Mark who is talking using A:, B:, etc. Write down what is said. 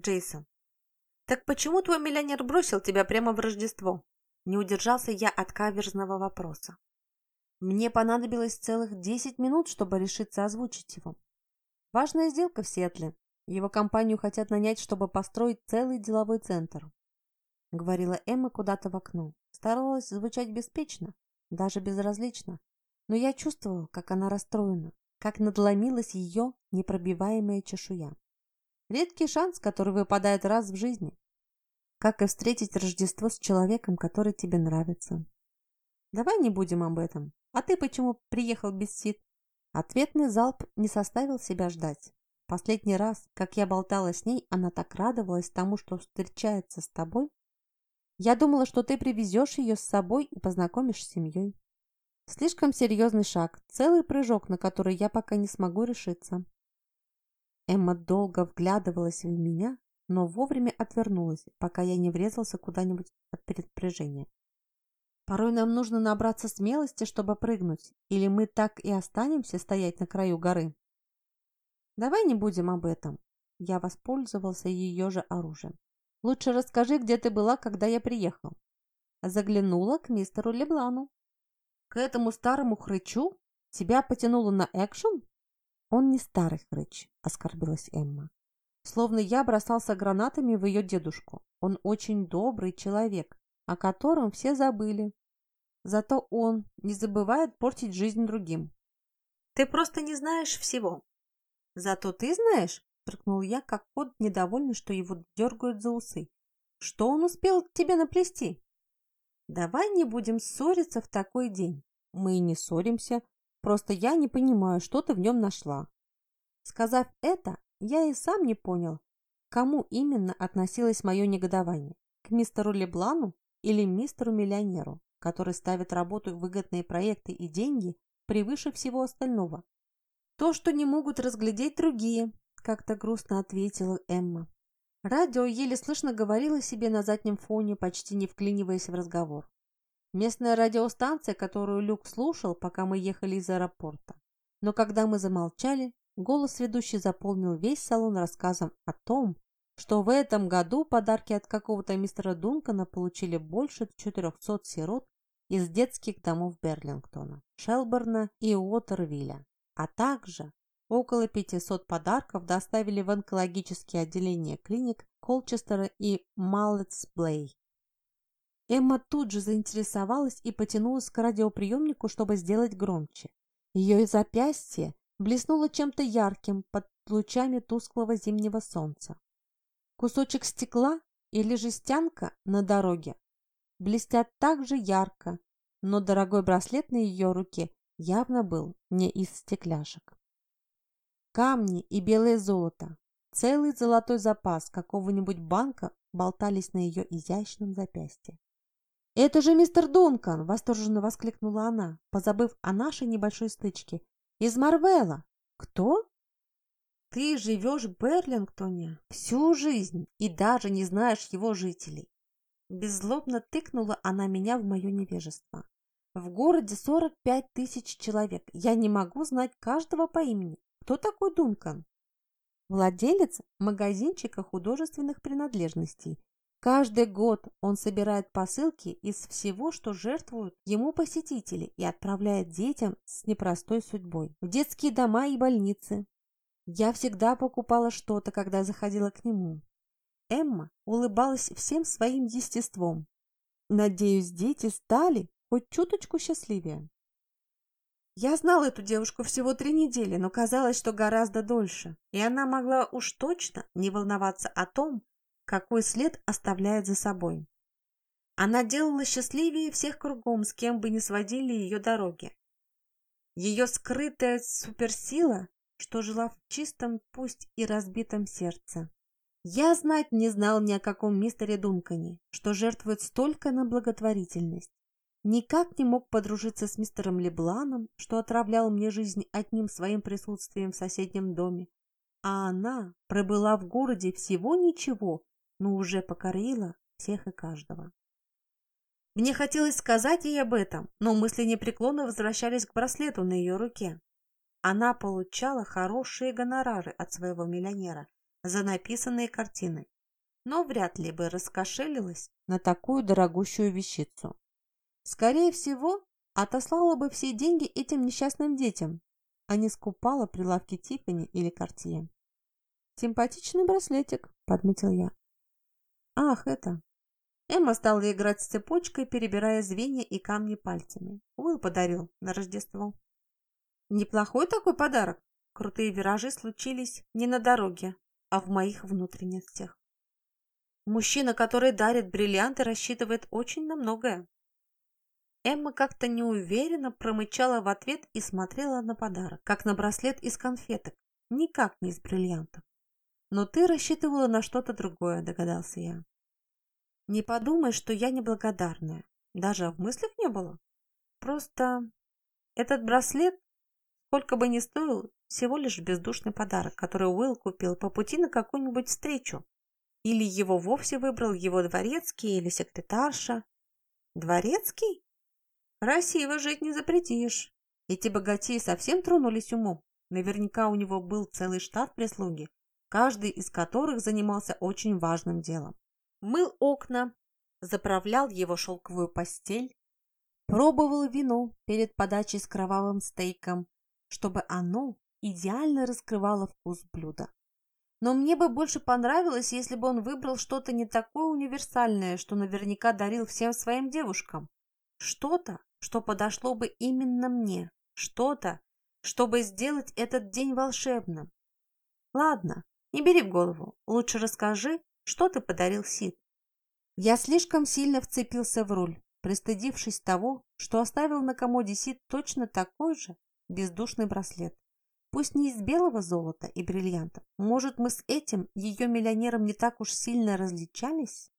A: Джейсон. «Так почему твой миллионер бросил тебя прямо в Рождество?» Не удержался я от каверзного вопроса. Мне понадобилось целых 10 минут, чтобы решиться озвучить его. Важная сделка в Сиэтле. Его компанию хотят нанять, чтобы построить целый деловой центр. Говорила Эмма куда-то в окно. Старалась звучать беспечно, даже безразлично. Но я чувствовал, как она расстроена, как надломилась ее непробиваемая чешуя. Редкий шанс, который выпадает раз в жизни. Как и встретить Рождество с человеком, который тебе нравится. Давай не будем об этом. А ты почему приехал без сит? Ответный залп не составил себя ждать. Последний раз, как я болтала с ней, она так радовалась тому, что встречается с тобой. Я думала, что ты привезешь ее с собой и познакомишь с семьей. Слишком серьезный шаг, целый прыжок, на который я пока не смогу решиться. Эмма долго вглядывалась в меня, но вовремя отвернулась, пока я не врезался куда-нибудь от предпряжения. Порой нам нужно набраться смелости, чтобы прыгнуть, или мы так и останемся стоять на краю горы. Давай не будем об этом. Я воспользовался ее же оружием. Лучше расскажи, где ты была, когда я приехал. Заглянула к мистеру Леблану. К этому старому хрычу? Тебя потянуло на экшен? «Он не старый хрыч», — оскорбилась Эмма. Словно я бросался гранатами в ее дедушку. Он очень добрый человек, о котором все забыли. Зато он не забывает портить жизнь другим. Ты просто не знаешь всего. Зато ты знаешь, фыркнул я, как кот, недовольный, что его дергают за усы. Что он успел тебе наплести? Давай не будем ссориться в такой день. Мы и не ссоримся, Просто я не понимаю, что ты в нем нашла. Сказав это, я и сам не понял, к кому именно относилось мое негодование. К мистеру Леблану или мистеру-миллионеру, который ставит работу выгодные проекты и деньги превыше всего остального. То, что не могут разглядеть другие, как-то грустно ответила Эмма. Радио еле слышно говорило себе на заднем фоне, почти не вклиниваясь в разговор. Местная радиостанция, которую Люк слушал, пока мы ехали из аэропорта. Но когда мы замолчали, голос ведущей заполнил весь салон рассказом о том, что в этом году подарки от какого-то мистера Дункана получили больше 400 сирот из детских домов Берлингтона, Шелборна и Уотервилля, а также около 500 подарков доставили в онкологические отделения клиник Колчестера и Маллетсблей. Эмма тут же заинтересовалась и потянулась к радиоприемнику, чтобы сделать громче. Ее запястье блеснуло чем-то ярким под лучами тусклого зимнего солнца. Кусочек стекла или жестянка на дороге блестят так же ярко, но дорогой браслет на ее руке явно был не из стекляшек. Камни и белое золото, целый золотой запас какого-нибудь банка болтались на ее изящном запястье. «Это же мистер Дункан!» – восторженно воскликнула она, позабыв о нашей небольшой стычке. «Из Марвелла!» «Кто?» «Ты живешь в Берлингтоне всю жизнь и даже не знаешь его жителей!» Беззлобно тыкнула она меня в мое невежество. «В городе 45 тысяч человек. Я не могу знать каждого по имени. Кто такой Дункан?» Владелец магазинчика художественных принадлежностей Каждый год он собирает посылки из всего, что жертвуют ему посетители и отправляет детям с непростой судьбой в детские дома и больницы. Я всегда покупала что-то, когда заходила к нему. Эмма улыбалась всем своим естеством. Надеюсь, дети стали хоть чуточку счастливее. Я знала эту девушку всего три недели, но казалось, что гораздо дольше, и она могла уж точно не волноваться о том, какой след оставляет за собой. Она делала счастливее всех кругом, с кем бы ни сводили ее дороги. Ее скрытая суперсила, что жила в чистом, пусть и разбитом сердце. Я знать не знал ни о каком мистере Дункане, что жертвует столько на благотворительность. Никак не мог подружиться с мистером Лебланом, что отравлял мне жизнь одним своим присутствием в соседнем доме. А она пробыла в городе всего ничего, но уже покорила всех и каждого. Мне хотелось сказать ей об этом, но мысли непреклонно возвращались к браслету на ее руке. Она получала хорошие гонорары от своего миллионера за написанные картины, но вряд ли бы раскошелилась на такую дорогущую вещицу. Скорее всего, отослала бы все деньги этим несчастным детям, а не скупала прилавки Тиффани или Картье. «Симпатичный браслетик», — подметил я. «Ах, это...» Эмма стала играть с цепочкой, перебирая звенья и камни пальцами. Уилл подарил на Рождество. Неплохой такой подарок. Крутые виражи случились не на дороге, а в моих внутренностях. Мужчина, который дарит бриллианты, рассчитывает очень на многое. Эмма как-то неуверенно промычала в ответ и смотрела на подарок, как на браслет из конфеток, никак не из бриллиантов. Но ты рассчитывала на что-то другое, догадался я. Не подумай, что я неблагодарная. Даже в мыслях не было. Просто этот браслет, сколько бы ни стоил, всего лишь бездушный подарок, который Уилл купил по пути на какую-нибудь встречу. Или его вовсе выбрал его дворецкий или секретарша. Дворецкий? Красиво жить не запретишь. Эти богатеи совсем тронулись умом. Наверняка у него был целый штат прислуги, каждый из которых занимался очень важным делом. Мыл окна, заправлял его шелковую постель, пробовал вино перед подачей с кровавым стейком, чтобы оно идеально раскрывало вкус блюда. Но мне бы больше понравилось, если бы он выбрал что-то не такое универсальное, что наверняка дарил всем своим девушкам. Что-то, что подошло бы именно мне. Что-то, чтобы сделать этот день волшебным. Ладно, не бери в голову. Лучше расскажи, что ты подарил Сид. Я слишком сильно вцепился в руль, пристыдившись того, что оставил на комоде Сид точно такой же бездушный браслет. Пусть не из белого золота и бриллиантов. Может, мы с этим ее миллионером не так уж сильно различались?